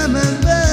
néztél a szemembe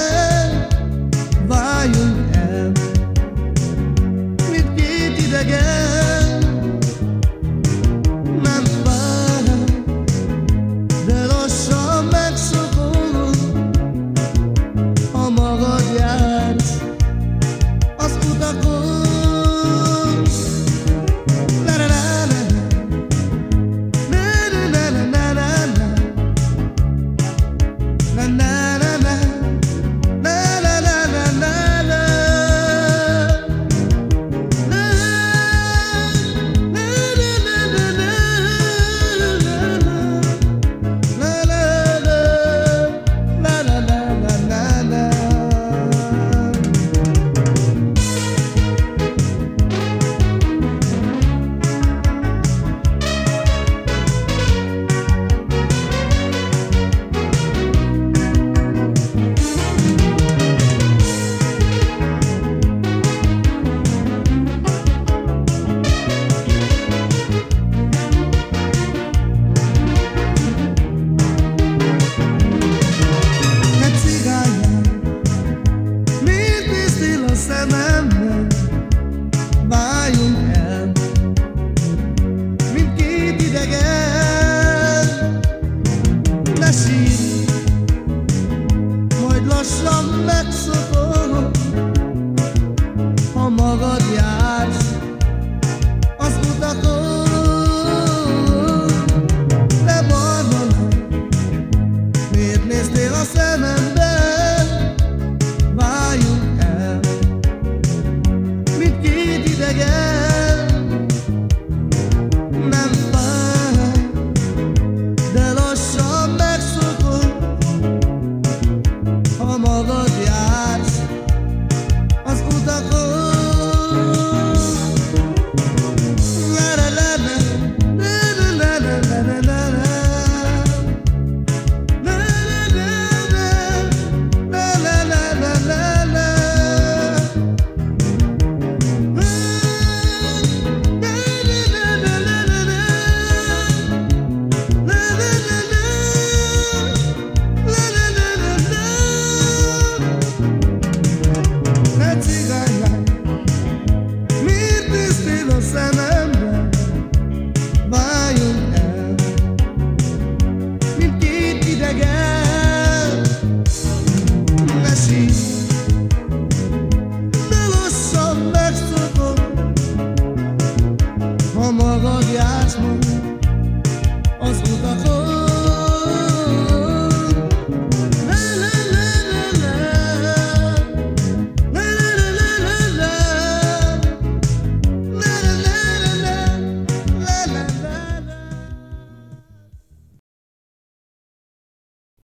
majd lassan